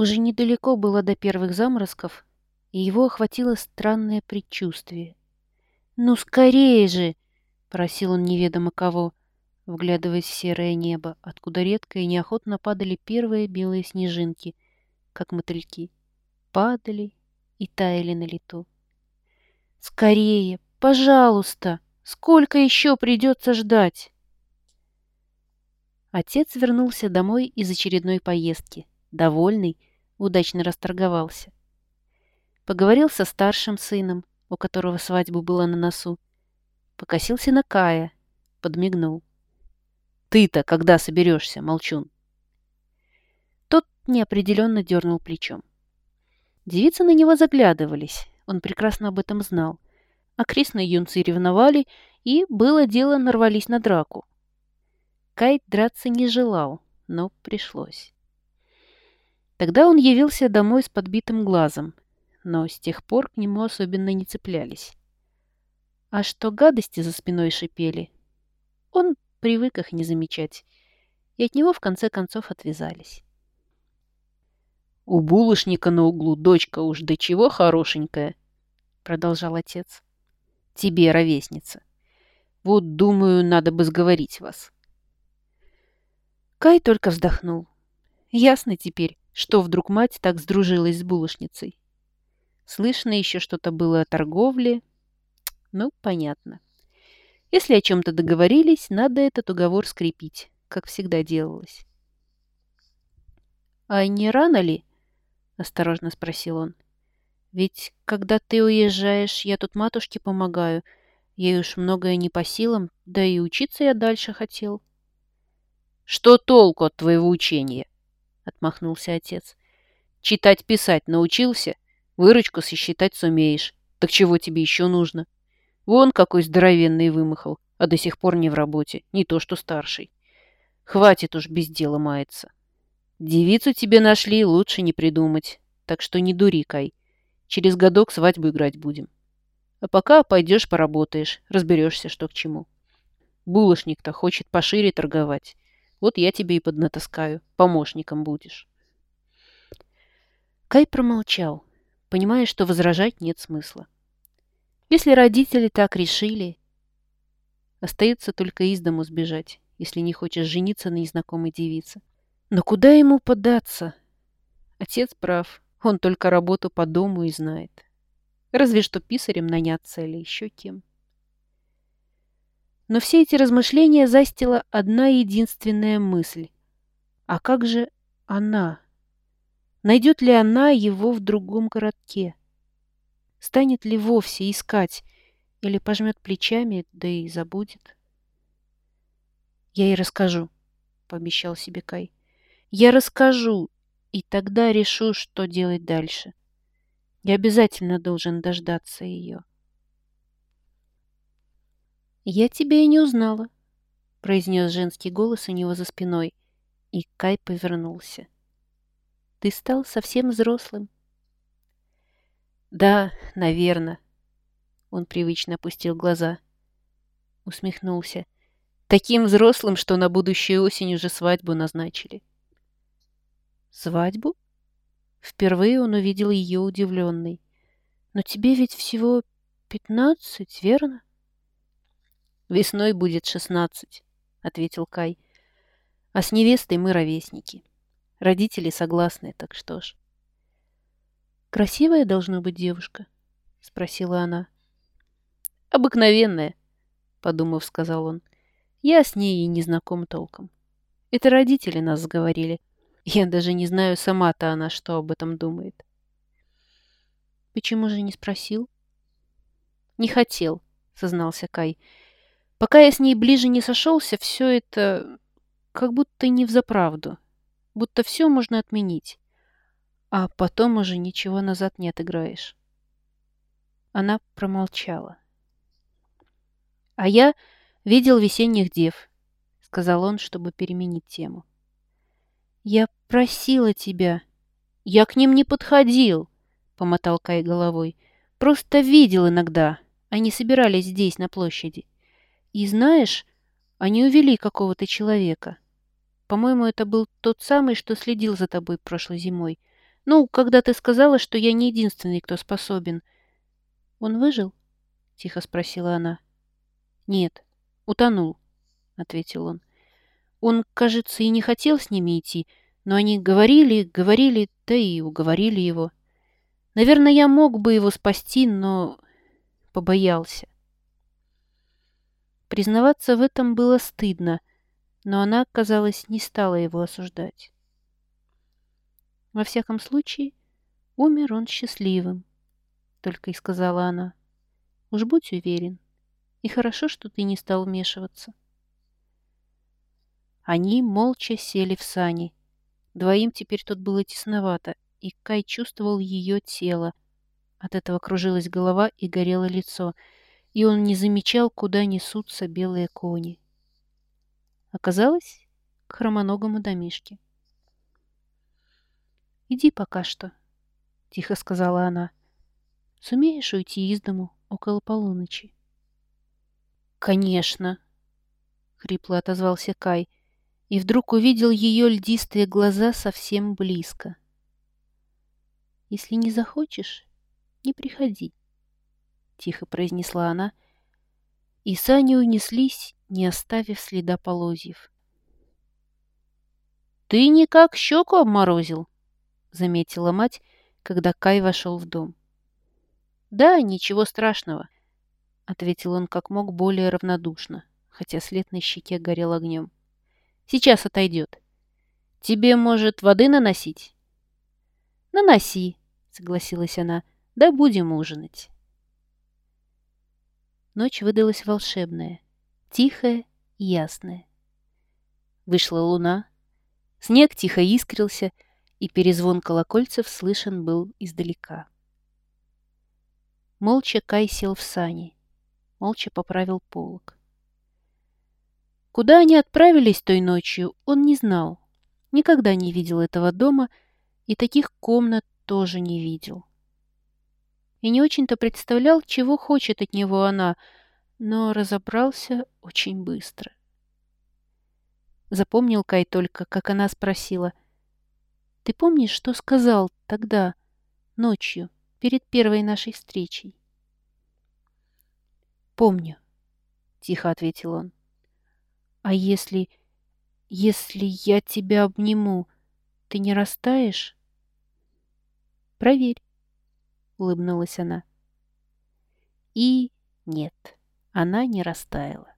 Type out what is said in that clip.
Уже недалеко было до первых заморозков, и его охватило странное предчувствие. «Ну, скорее же!» — просил он неведомо кого, вглядываясь в серое небо, откуда редко и неохотно падали первые белые снежинки, как мотыльки. Падали и таяли на лету. «Скорее! Пожалуйста! Сколько еще придется ждать?» Отец вернулся домой из очередной поездки довольный, удачно расторговался. Поговорил со старшим сыном, у которого свадьба была на носу. Покосился на Кая, подмигнул. «Ты-то когда соберешься, молчун?» Тот неопределенно дернул плечом. Девицы на него заглядывались, он прекрасно об этом знал. А крестные юнцы ревновали, и, было дело, нарвались на драку. Кай драться не желал, но пришлось. Тогда он явился домой с подбитым глазом, но с тех пор к нему особенно не цеплялись. А что гадости за спиной шипели, он привык их не замечать, и от него в конце концов отвязались. «У булочника на углу дочка уж до чего хорошенькая», — продолжал отец. «Тебе, ровесница. Вот, думаю, надо бы сговорить вас». Кай только вздохнул. Ясно теперь, что вдруг мать так сдружилась с булочницей. Слышно еще что-то было о торговле. Ну, понятно. Если о чем-то договорились, надо этот уговор скрепить, как всегда делалось. «А не рано ли?» — осторожно спросил он. «Ведь когда ты уезжаешь, я тут матушке помогаю. Ей уж многое не по силам, да и учиться я дальше хотел». «Что толку от твоего учения?» — отмахнулся отец. «Читать-писать научился? Выручку сосчитать сумеешь. Так чего тебе еще нужно? Вон какой здоровенный вымахал, а до сих пор не в работе, не то что старший. Хватит уж без дела маяться. Девицу тебе нашли, лучше не придумать. Так что не дури, Кай. Через годок свадьбу играть будем. А пока пойдешь поработаешь, разберешься, что к чему. Булочник-то хочет пошире торговать. Вот я тебе и поднатаскаю. Помощником будешь. Кай промолчал, понимая, что возражать нет смысла. Если родители так решили, остается только из дому сбежать, если не хочешь жениться на незнакомой девице. Но куда ему податься? Отец прав, он только работу по дому и знает. Разве что писарем наняться или еще кем. Но все эти размышления застила одна единственная мысль. А как же она? Найдет ли она его в другом городке? Станет ли вовсе искать или пожмет плечами, да и забудет? «Я ей расскажу», — пообещал себе Кай. «Я расскажу, и тогда решу, что делать дальше. Я обязательно должен дождаться ее». «Я тебя и не узнала», — произнес женский голос у него за спиной, и Кай повернулся. «Ты стал совсем взрослым». «Да, наверное», — он привычно опустил глаза. Усмехнулся. «Таким взрослым, что на будущую осень уже свадьбу назначили». «Свадьбу?» Впервые он увидел ее удивленной. «Но тебе ведь всего пятнадцать, верно?» «Весной будет шестнадцать», — ответил Кай. «А с невестой мы ровесники. Родители согласны, так что ж». «Красивая должна быть девушка?» — спросила она. «Обыкновенная», — подумав, сказал он. «Я с ней и не знаком толком. Это родители нас сговорили. Я даже не знаю, сама-то она что об этом думает». «Почему же не спросил?» «Не хотел», — сознался Кай. Пока я с ней ближе не сошелся, все это как будто не взаправду. Будто все можно отменить. А потом уже ничего назад не отыграешь. Она промолчала. «А я видел весенних дев», — сказал он, чтобы переменить тему. «Я просила тебя. Я к ним не подходил», — помотал Кай головой. «Просто видел иногда. Они собирались здесь, на площади. И знаешь, они увели какого-то человека. По-моему, это был тот самый, что следил за тобой прошлой зимой. Ну, когда ты сказала, что я не единственный, кто способен. Он выжил? Тихо спросила она. Нет, утонул, ответил он. Он, кажется, и не хотел с ними идти, но они говорили, говорили, да и уговорили его. Наверное, я мог бы его спасти, но побоялся. Признаваться в этом было стыдно, но она, казалось, не стала его осуждать. Во всяком случае, умер он счастливым, только и сказала она. Уж будь уверен. И хорошо, что ты не стал вмешиваться. Они молча сели в сани. Двоим теперь тут было тесновато, и Кай чувствовал ее тело. От этого кружилась голова и горело лицо, и он не замечал, куда несутся белые кони. Оказалось, к хромоногому домишке. «Иди пока что», — тихо сказала она. «Сумеешь уйти из дому около полуночи?» «Конечно», — хрипло отозвался Кай, и вдруг увидел ее льдистые глаза совсем близко. «Если не захочешь, не приходи», — тихо произнесла она, и сани унеслись, не оставив следа полозьев. «Ты никак щеку обморозил», — заметила мать, когда Кай вошел в дом. «Да, ничего страшного», — ответил он как мог более равнодушно, хотя след на щеке горел огнем. «Сейчас отойдет. Тебе, может, воды наносить?» «Наноси», — согласилась она, — «да будем ужинать». Ночь выдалась волшебная, тихая и ясная. Вышла луна, снег тихо искрился — и перезвон колокольцев слышен был издалека. Молча Кай сел в сани, молча поправил полог. Куда они отправились той ночью, он не знал. Никогда не видел этого дома и таких комнат тоже не видел. И не очень-то представлял, чего хочет от него она, но разобрался очень быстро. Запомнил Кай только, как она спросила, ты помнишь, что сказал тогда, ночью, перед первой нашей встречей? Помню, тихо ответил он. А если... если я тебя обниму, ты не растаешь? Проверь, улыбнулась она. И нет, она не растаяла.